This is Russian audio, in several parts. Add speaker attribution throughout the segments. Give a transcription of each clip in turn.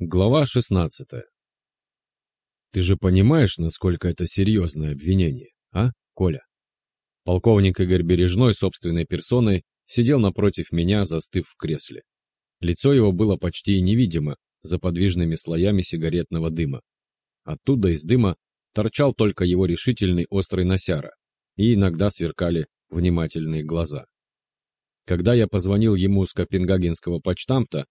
Speaker 1: Глава 16. Ты же понимаешь, насколько это серьезное обвинение, а, Коля? Полковник Игорь Бережной собственной персоной сидел напротив меня, застыв в кресле. Лицо его было почти невидимо за подвижными слоями сигаретного дыма. Оттуда из дыма торчал только его решительный острый носяра, и иногда сверкали внимательные глаза. Когда я позвонил ему с Копенгагенского почтамта,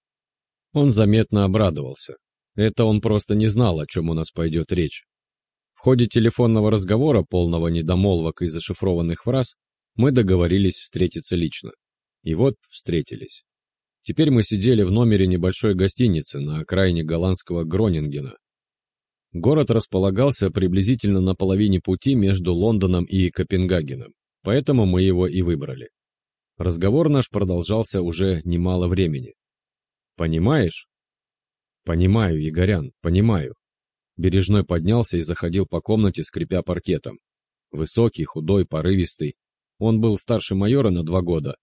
Speaker 1: он заметно обрадовался. Это он просто не знал, о чем у нас пойдет речь. В ходе телефонного разговора, полного недомолвок и зашифрованных фраз, мы договорились встретиться лично. И вот встретились. Теперь мы сидели в номере небольшой гостиницы на окраине голландского Гронингена. Город располагался приблизительно на половине пути между Лондоном и Копенгагеном, поэтому мы его и выбрали. Разговор наш продолжался уже немало времени. Понимаешь? Понимаю, Игорян, понимаю. Бережной поднялся и заходил по комнате, скрипя паркетом. Высокий, худой, порывистый. Он был старше майора на два года.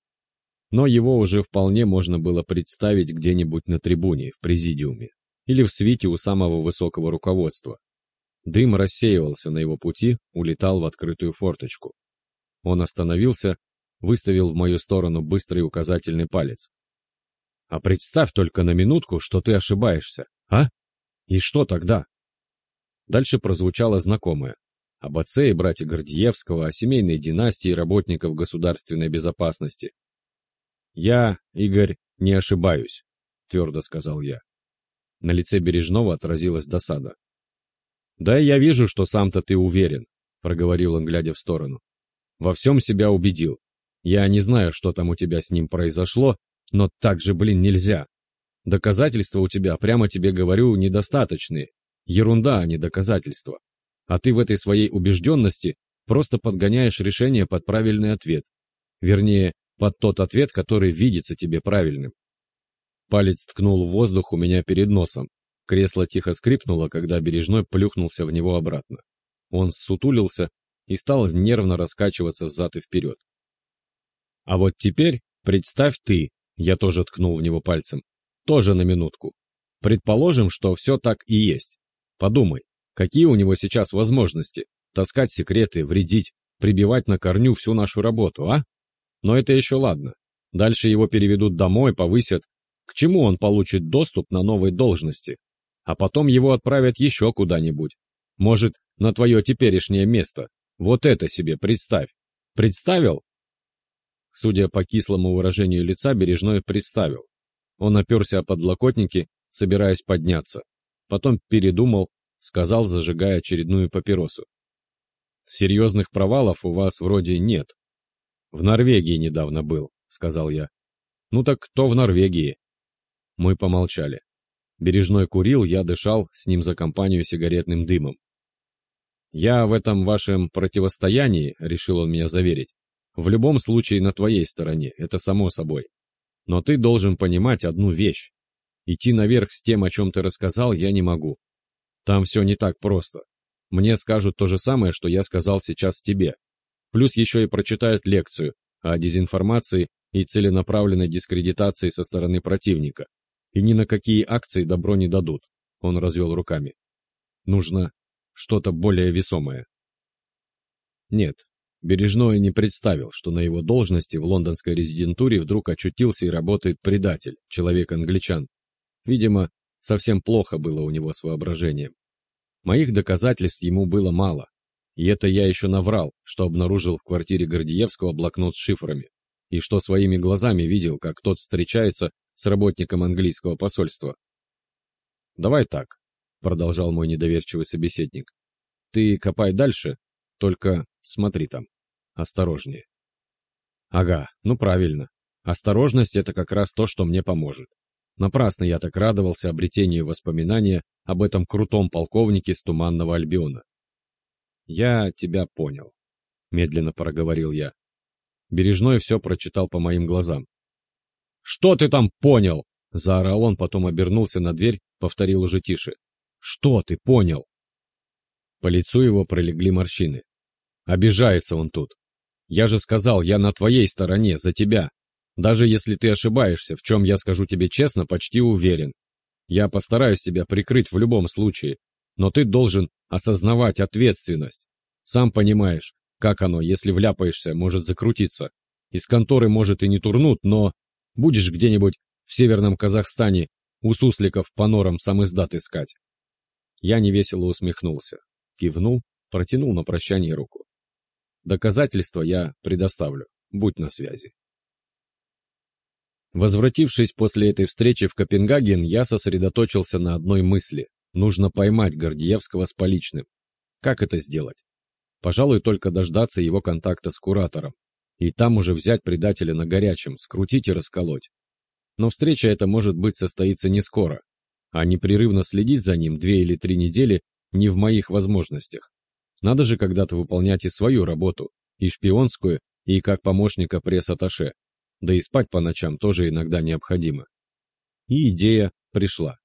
Speaker 1: Но его уже вполне можно было представить где-нибудь на трибуне, в президиуме. Или в свите у самого высокого руководства. Дым рассеивался на его пути, улетал в открытую форточку. Он остановился, выставил в мою сторону быстрый указательный палец. А представь только на минутку, что ты ошибаешься, а? И что тогда? Дальше прозвучало знакомое. Об отце и брате Гордиевского, о семейной династии работников государственной безопасности. «Я, Игорь, не ошибаюсь», — твердо сказал я. На лице Бережного отразилась досада. «Да я вижу, что сам-то ты уверен», — проговорил он, глядя в сторону. «Во всем себя убедил. Я не знаю, что там у тебя с ним произошло, но так же, блин, нельзя. Доказательства у тебя, прямо тебе говорю, недостаточные. Ерунда, а не доказательства. А ты в этой своей убежденности просто подгоняешь решение под правильный ответ. Вернее, под тот ответ, который видится тебе правильным. Палец ткнул в воздух у меня перед носом. Кресло тихо скрипнуло, когда Бережной плюхнулся в него обратно. Он сутулился и стал нервно раскачиваться взад и вперед. А вот теперь представь ты, я тоже ткнул в него пальцем. Тоже на минутку. Предположим, что все так и есть. Подумай, какие у него сейчас возможности? Таскать секреты, вредить, прибивать на корню всю нашу работу, а? Но это еще ладно. Дальше его переведут домой, повысят. К чему он получит доступ на новой должности? А потом его отправят еще куда-нибудь. Может, на твое теперешнее место. Вот это себе представь. Представил? Судя по кислому выражению лица, Бережной представил. Он оперся о подлокотники, собираясь подняться. Потом передумал, сказал, зажигая очередную папиросу. «Серьезных провалов у вас вроде нет. В Норвегии недавно был», — сказал я. «Ну так кто в Норвегии?» Мы помолчали. Бережной курил, я дышал с ним за компанию сигаретным дымом. «Я в этом вашем противостоянии», — решил он меня заверить, в любом случае на твоей стороне, это само собой. Но ты должен понимать одну вещь. Идти наверх с тем, о чем ты рассказал, я не могу. Там все не так просто. Мне скажут то же самое, что я сказал сейчас тебе. Плюс еще и прочитают лекцию о дезинформации и целенаправленной дискредитации со стороны противника. И ни на какие акции добро не дадут. Он развел руками. Нужно что-то более весомое. Нет, Бережной не представил, что на его должности в лондонской резидентуре вдруг очутился и работает предатель, человек-англичан. Видимо, совсем плохо было у него с воображением. Моих доказательств ему было мало. И это я еще наврал, что обнаружил в квартире Гордиевского блокнот с шифрами, и что своими глазами видел, как тот встречается с работником английского посольства. «Давай так», — продолжал мой недоверчивый собеседник. «Ты копай дальше, только смотри там. Осторожнее. Ага, ну правильно. Осторожность — это как раз то, что мне поможет. Напрасно я так радовался обретению воспоминания об этом крутом полковнике с Туманного Альбиона. «Я тебя понял», — медленно проговорил я. Бережной все прочитал по моим глазам. «Что ты там понял?» — заорал он, потом обернулся на дверь, повторил уже тише. «Что ты понял?» По лицу его пролегли морщины. Обижается он тут. Я же сказал, я на твоей стороне, за тебя. Даже если ты ошибаешься, в чем я скажу тебе честно, почти уверен. Я постараюсь тебя прикрыть в любом случае, но ты должен осознавать ответственность. Сам понимаешь, как оно, если вляпаешься, может закрутиться. Из конторы, может, и не турнут, но будешь где-нибудь в северном Казахстане у сусликов по норам сам издат искать. Я невесело усмехнулся, кивнул, протянул на прощание руку. Доказательства я предоставлю, будь на связи. Возвратившись после этой встречи в Копенгаген, я сосредоточился на одной мысли. Нужно поймать Гордеевского с поличным. Как это сделать? Пожалуй, только дождаться его контакта с куратором. И там уже взять предателя на горячем, скрутить и расколоть. Но встреча эта, может быть, состоится не скоро. А непрерывно следить за ним две или три недели не в моих возможностях. Надо же когда-то выполнять и свою работу, и шпионскую, и как помощника пресс-атташе да и спать по ночам тоже иногда необходимо. И идея пришла.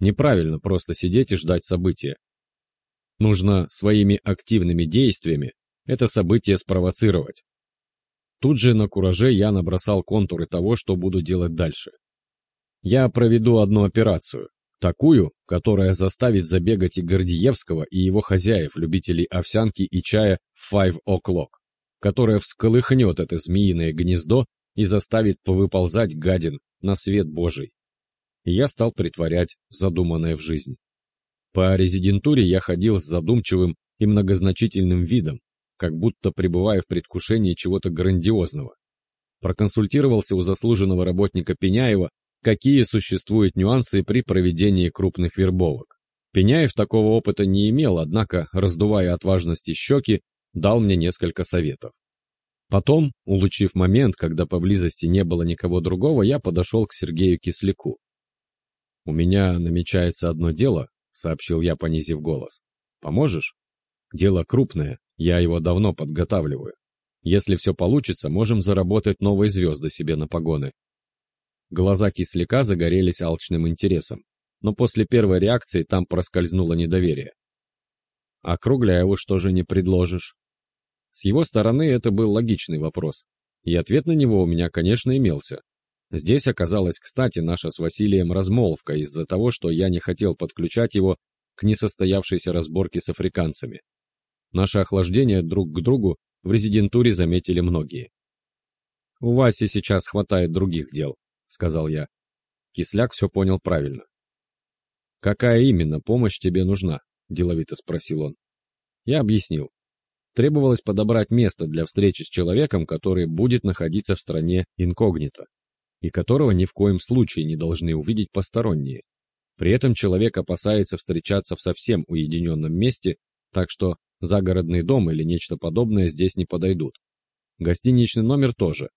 Speaker 1: Неправильно просто сидеть и ждать события. Нужно своими активными действиями это событие спровоцировать. Тут же на кураже я набросал контуры того, что буду делать дальше. Я проведу одну операцию, такую, которая заставит забегать и Гордиевского, и его хозяев, любителей овсянки и чая five o'clock, которая всколыхнет это змеиное гнездо и заставит повыползать гадин на свет Божий. Я стал притворять задуманное в жизнь. По резидентуре я ходил с задумчивым и многозначительным видом, как будто пребывая в предвкушении чего-то грандиозного. Проконсультировался у заслуженного работника Пеняева, какие существуют нюансы при проведении крупных вербовок. Пеняев такого опыта не имел, однако, раздувая от важности щеки, дал мне несколько советов. Потом, улучив момент, когда поблизости не было никого другого, я подошел к Сергею Кисляку. «У меня намечается одно дело», — сообщил я, понизив голос. «Поможешь? Дело крупное, я его давно подготавливаю. Если все получится, можем заработать новые звезды себе на погоны». Глаза Кисляка загорелись алчным интересом, но после первой реакции там проскользнуло недоверие. «А Кругляеву что же не предложишь?» С его стороны это был логичный вопрос, и ответ на него у меня, конечно, имелся. Здесь оказалась, кстати, наша с Василием размолвка из-за того, что я не хотел подключать его к несостоявшейся разборке с африканцами. Наше охлаждение друг к другу в резидентуре заметили многие. «У Васи сейчас хватает других дел», — сказал я. Кисляк все понял правильно. «Какая именно помощь тебе нужна?» — деловито спросил он. Я объяснил. Требовалось подобрать место для встречи с человеком, который будет находиться в стране инкогнито, и которого ни в коем случае не должны увидеть посторонние. При этом человек опасается встречаться в совсем уединенном месте, так что загородный дом или нечто подобное здесь не подойдут. Гостиничный номер тоже.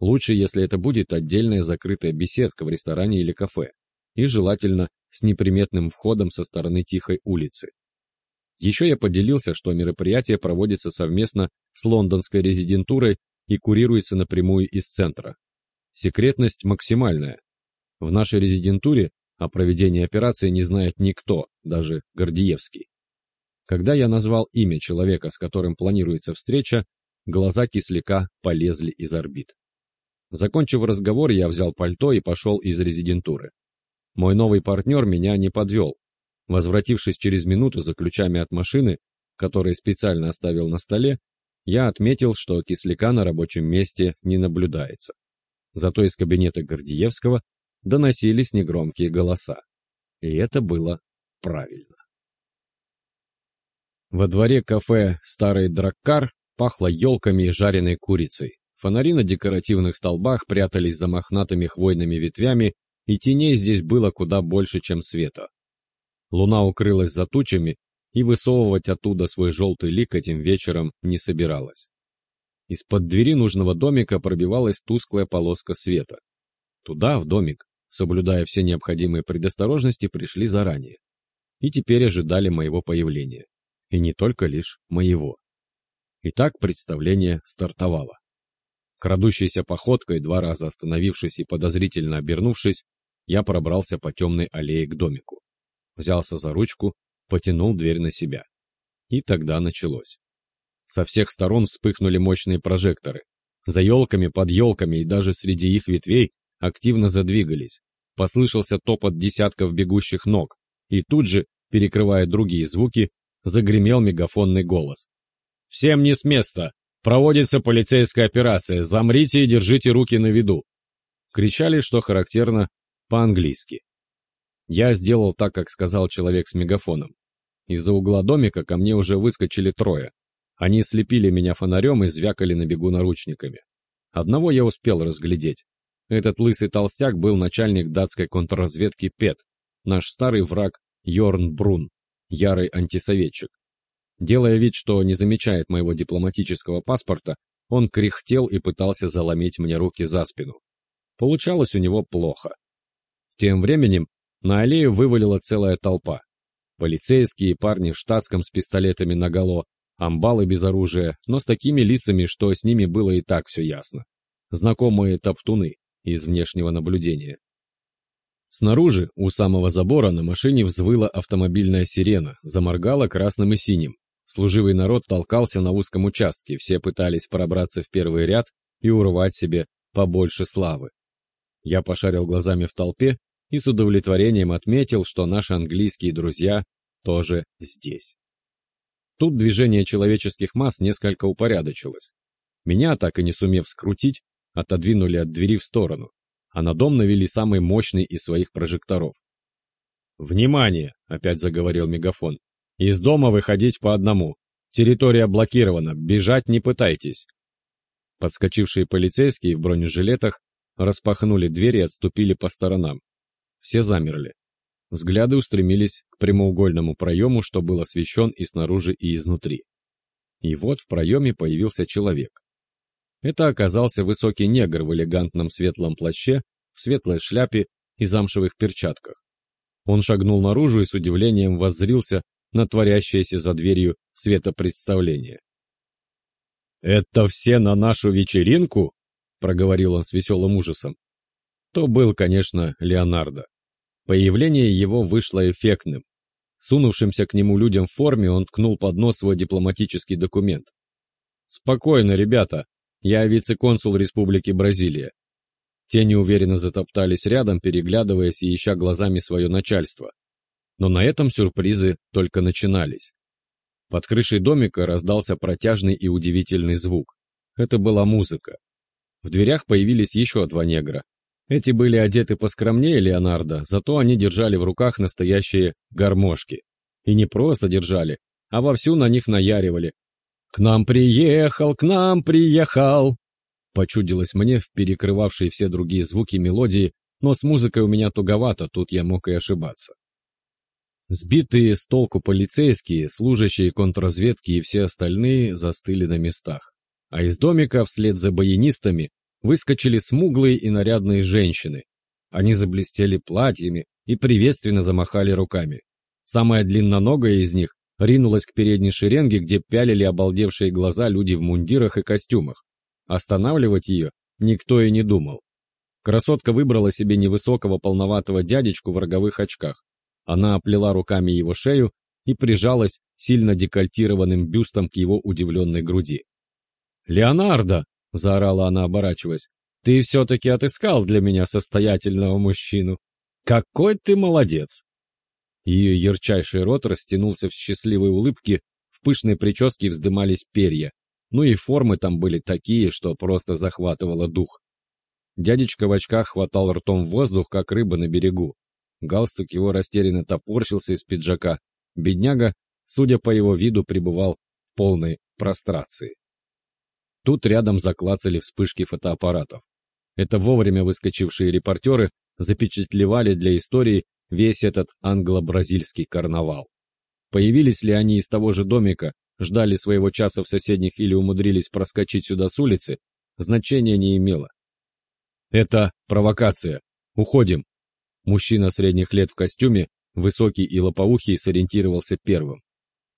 Speaker 1: Лучше, если это будет отдельная закрытая беседка в ресторане или кафе, и желательно с неприметным входом со стороны тихой улицы. Еще я поделился, что мероприятие проводится совместно с лондонской резидентурой и курируется напрямую из центра. Секретность максимальная. В нашей резидентуре о проведении операции не знает никто, даже Гордиевский. Когда я назвал имя человека, с которым планируется встреча, глаза кисляка полезли из орбит. Закончив разговор, я взял пальто и пошел из резидентуры. Мой новый партнер меня не подвел, Возвратившись через минуту за ключами от машины, которые специально оставил на столе, я отметил, что кисляка на рабочем месте не наблюдается. Зато из кабинета Гордиевского доносились негромкие голоса. И это было правильно. Во дворе кафе «Старый Драккар» пахло елками и жареной курицей. Фонари на декоративных столбах прятались за мохнатыми хвойными ветвями, и теней здесь было куда больше, чем света. Луна укрылась за тучами, и высовывать оттуда свой желтый лик этим вечером не собиралась. Из-под двери нужного домика пробивалась тусклая полоска света. Туда, в домик, соблюдая все необходимые предосторожности, пришли заранее. И теперь ожидали моего появления. И не только лишь моего. Итак, представление стартовало. Крадущейся походкой, два раза остановившись и подозрительно обернувшись, я пробрался по темной аллее к домику взялся за ручку, потянул дверь на себя. И тогда началось. Со всех сторон вспыхнули мощные прожекторы. За елками, под елками и даже среди их ветвей активно задвигались. послышался топот десятков бегущих ног, и тут же, перекрывая другие звуки, загремел мегафонный голос. «Всем не с места! Проводится полицейская операция! Замрите и держите руки на виду!» Кричали, что характерно, по-английски. Я сделал так, как сказал человек с мегафоном. Из-за угла домика ко мне уже выскочили трое. Они слепили меня фонарем и звякали на бегу наручниками. Одного я успел разглядеть. Этот лысый толстяк был начальник датской контрразведки ПЕТ, наш старый враг Йорн Брун, ярый антисоветчик. Делая вид, что не замечает моего дипломатического паспорта, он кряхтел и пытался заломить мне руки за спину. Получалось у него плохо. Тем временем на аллею вывалила целая толпа. Полицейские парни в штатском с пистолетами наголо, амбалы без оружия, но с такими лицами, что с ними было и так все ясно. Знакомые топтуны из внешнего наблюдения. Снаружи, у самого забора, на машине взвыла автомобильная сирена, заморгала красным и синим. Служивый народ толкался на узком участке, все пытались пробраться в первый ряд и урвать себе побольше славы. Я пошарил глазами в толпе и с удовлетворением отметил, что наши английские друзья тоже здесь. Тут движение человеческих масс несколько упорядочилось. Меня, так и не сумев скрутить, отодвинули от двери в сторону, а на дом навели самый мощный из своих прожекторов. «Внимание!» — опять заговорил мегафон. «Из дома выходить по одному. Территория блокирована, бежать не пытайтесь». Подскочившие полицейские в бронежилетах распахнули дверь и отступили по сторонам. Все замерли. Взгляды устремились к прямоугольному проему, что был освещен и снаружи, и изнутри. И вот в проеме появился человек. Это оказался высокий негр в элегантном светлом плаще, в светлой шляпе и замшевых перчатках. Он шагнул наружу и с удивлением воззрился на творящееся за дверью светопредставление. «Это все на нашу вечеринку?» — проговорил он с веселым ужасом. То был, конечно, Леонардо. Появление его вышло эффектным. Сунувшимся к нему людям в форме он ткнул под нос свой дипломатический документ. «Спокойно, ребята, я вице-консул Республики Бразилия». Те неуверенно затоптались рядом, переглядываясь и ища глазами свое начальство. Но на этом сюрпризы только начинались. Под крышей домика раздался протяжный и удивительный звук. Это была музыка. В дверях появились еще два негра. Эти были одеты поскромнее Леонардо, зато они держали в руках настоящие гармошки. И не просто держали, а вовсю на них наяривали. «К нам приехал, к нам приехал!» Почудилось мне в перекрывавшей все другие звуки мелодии, но с музыкой у меня туговато, тут я мог и ошибаться. Сбитые с толку полицейские, служащие контрразведки и все остальные застыли на местах а из домика вслед за баянистами выскочили смуглые и нарядные женщины. Они заблестели платьями и приветственно замахали руками. Самая длинноногая из них ринулась к передней шеренге, где пялили обалдевшие глаза люди в мундирах и костюмах. Останавливать ее никто и не думал. Красотка выбрала себе невысокого полноватого дядечку в роговых очках. Она оплела руками его шею и прижалась сильно декольтированным бюстом к его удивленной груди. «Леонардо!» — заорала она, оборачиваясь. «Ты все-таки отыскал для меня состоятельного мужчину! Какой ты молодец!» Ее ярчайший рот растянулся в счастливой улыбке, в пышной прическе вздымались перья, ну и формы там были такие, что просто захватывало дух. Дядечка в очках хватал ртом воздух, как рыба на берегу. Галстук его растерянно топорщился из пиджака. Бедняга, судя по его виду, пребывал в полной прострации. Тут рядом заклацали вспышки фотоаппаратов. Это вовремя выскочившие репортеры запечатлевали для истории весь этот англо-бразильский карнавал. Появились ли они из того же домика, ждали своего часа в соседних или умудрились проскочить сюда с улицы, значения не имело. Это провокация. Уходим. Мужчина средних лет в костюме, высокий и лопоухий, сориентировался первым.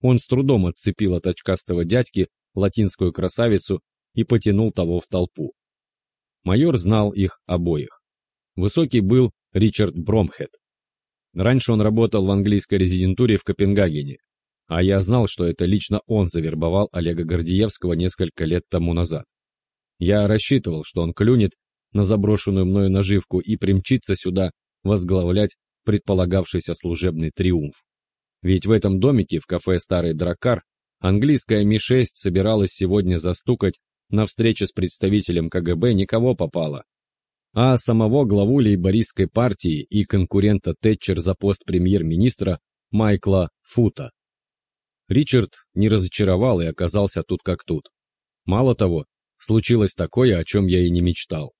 Speaker 1: Он с трудом отцепил от очкастого дядьки латинскую красавицу и потянул того в толпу. Майор знал их обоих. Высокий был Ричард Бромхед. Раньше он работал в английской резидентуре в Копенгагене, а я знал, что это лично он завербовал Олега Гордеевского несколько лет тому назад. Я рассчитывал, что он клюнет на заброшенную мною наживку и примчится сюда возглавлять предполагавшийся служебный триумф. Ведь в этом домике в кафе «Старый Драккар» английская Ми-6 собиралась сегодня застукать на встрече с представителем КГБ никого попало, а самого главу лейбористской партии и конкурента Тэтчер за пост премьер-министра Майкла Фута. Ричард не разочаровал и оказался тут как тут. Мало того, случилось такое, о чем я и не мечтал.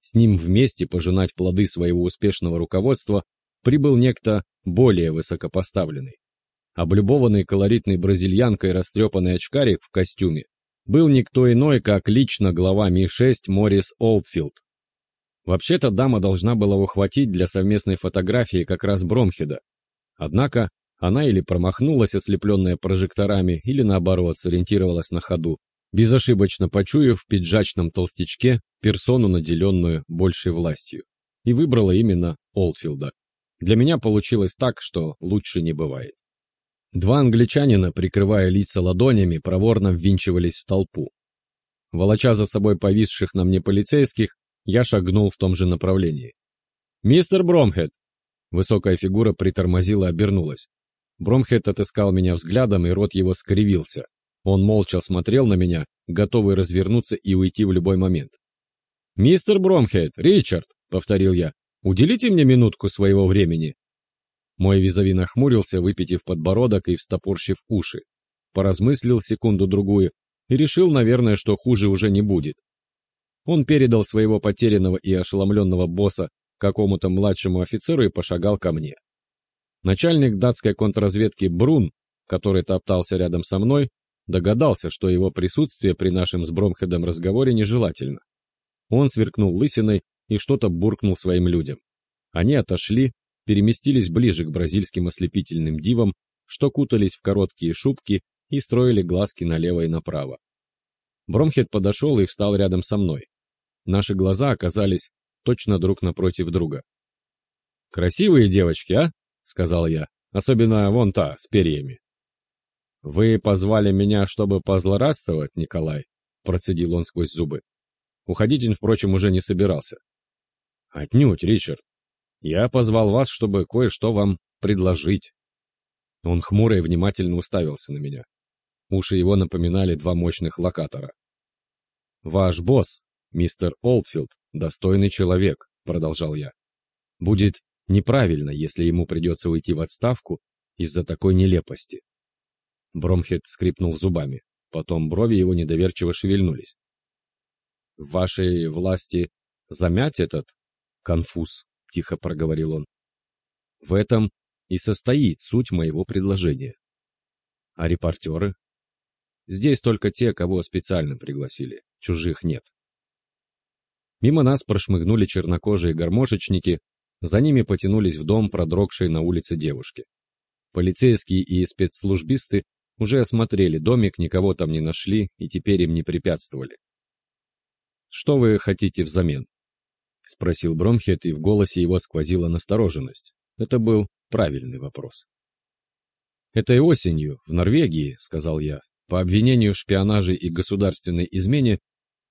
Speaker 1: С ним вместе пожинать плоды своего успешного руководства прибыл некто более высокопоставленный. Облюбованный колоритной бразильянкой растрепанный очкарик в костюме был никто иной, как лично глава Ми-6 Моррис Олдфилд. Вообще-то дама должна была ухватить для совместной фотографии как раз Бромхеда. Однако она или промахнулась, ослепленная прожекторами, или наоборот, сориентировалась на ходу, безошибочно почуяв в пиджачном толстячке персону, наделенную большей властью, и выбрала именно Олдфилда. Для меня получилось так, что лучше не бывает. Два англичанина, прикрывая лица ладонями, проворно ввинчивались в толпу. Волоча за собой повисших на мне полицейских, я шагнул в том же направлении. «Мистер Бромхед!» Высокая фигура притормозила и обернулась. Бромхед отыскал меня взглядом, и рот его скривился. Он молча смотрел на меня, готовый развернуться и уйти в любой момент. «Мистер Бромхед, Ричард!» — повторил я. «Уделите мне минутку своего времени!» Мой визави нахмурился, выпитив подбородок и встопорщив уши. Поразмыслил секунду-другую и решил, наверное, что хуже уже не будет. Он передал своего потерянного и ошеломленного босса какому-то младшему офицеру и пошагал ко мне. Начальник датской контрразведки Брун, который топтался рядом со мной, догадался, что его присутствие при нашем с Бромхедом разговоре нежелательно. Он сверкнул лысиной и что-то буркнул своим людям. Они отошли, переместились ближе к бразильским ослепительным дивам, что кутались в короткие шубки и строили глазки налево и направо. Бромхед подошел и встал рядом со мной. Наши глаза оказались точно друг напротив друга. «Красивые девочки, а?» — сказал я. «Особенно вон та, с перьями». «Вы позвали меня, чтобы позлорадствовать, Николай?» — процедил он сквозь зубы. Уходить он, впрочем, уже не собирался. «Отнюдь, Ричард. Я позвал вас, чтобы кое-что вам предложить». Он хмуро и внимательно уставился на меня. Уши его напоминали два мощных локатора. «Ваш босс, мистер Олдфилд, достойный человек», — продолжал я. «Будет неправильно, если ему придется уйти в отставку из-за такой нелепости». Бромхед скрипнул зубами, потом брови его недоверчиво шевельнулись. «В вашей власти замять этот конфуз», — тихо проговорил он. «В этом и состоит суть моего предложения. А репортеры? Здесь только те, кого специально пригласили, чужих нет. Мимо нас прошмыгнули чернокожие гармошечники, за ними потянулись в дом продрогшие на улице девушки. Полицейские и спецслужбисты уже осмотрели домик, никого там не нашли и теперь им не препятствовали. «Что вы хотите взамен?» — спросил Бромхет, и в голосе его сквозила настороженность. Это был правильный вопрос. «Этой осенью, в Норвегии, — сказал я, — по обвинению в шпионаже и государственной измене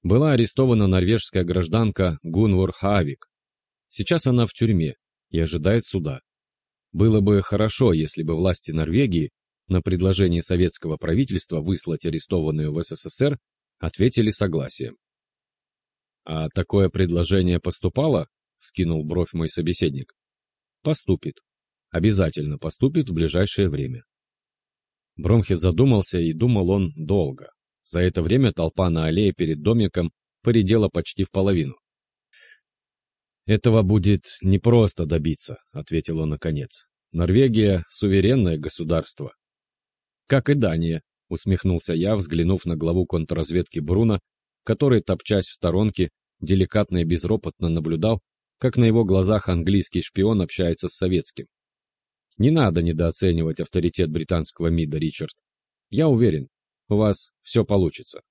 Speaker 1: была арестована норвежская гражданка Гунвор Хавик. Сейчас она в тюрьме и ожидает суда. Было бы хорошо, если бы власти Норвегии на предложение советского правительства выслать арестованную в СССР ответили согласием. «А такое предложение поступало?» — скинул бровь мой собеседник. «Поступит. Обязательно поступит в ближайшее время». Бромхет задумался, и думал он долго. За это время толпа на аллее перед домиком поредела почти в половину. «Этого будет непросто добиться», — ответил он наконец. «Норвегия — суверенное государство». «Как и Дания», — усмехнулся я, взглянув на главу контрразведки Бруна, который, топчась в сторонке, деликатно и безропотно наблюдал, как на его глазах английский шпион общается с советским. Не надо недооценивать авторитет британского МИДа, Ричард. Я уверен, у вас все получится.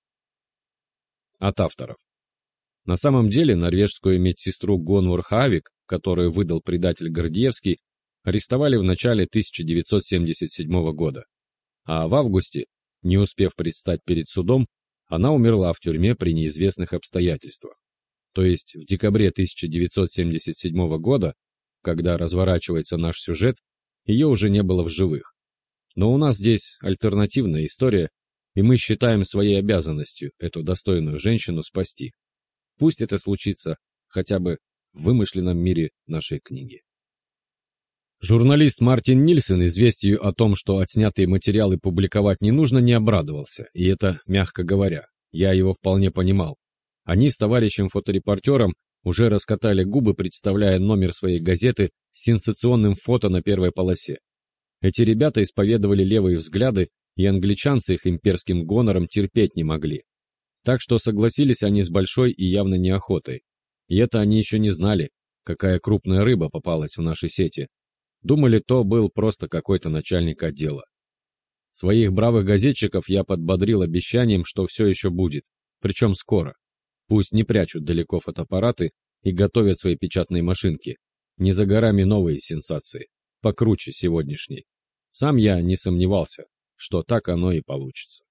Speaker 1: От авторов. На самом деле норвежскую медсестру Гонвур Хавик, которую выдал предатель Гордеевский, арестовали в начале 1977 года. А в августе, не успев предстать перед судом, она умерла в тюрьме при неизвестных обстоятельствах. То есть в декабре 1977 года, когда разворачивается наш сюжет, ее уже не было в живых. Но у нас здесь альтернативная история, и мы считаем своей обязанностью эту достойную женщину спасти. Пусть это случится хотя бы в вымышленном мире нашей книги. Журналист Мартин Нильсон известию о том, что отснятые материалы публиковать не нужно, не обрадовался, и это мягко говоря. Я его вполне понимал. Они с товарищем-фоторепортером уже раскатали губы, представляя номер своей газеты с сенсационным фото на первой полосе. Эти ребята исповедовали левые взгляды, и англичанцы их имперским гонором терпеть не могли. Так что согласились они с большой и явно неохотой. И это они еще не знали, какая крупная рыба попалась в наши сети. Думали, то был просто какой-то начальник отдела. Своих бравых газетчиков я подбодрил обещанием, что все еще будет, причем скоро. Пусть не прячут далеко фотоаппараты и готовят свои печатные машинки. Не за горами новые сенсации, покруче сегодняшней. Сам я не сомневался, что так оно и получится.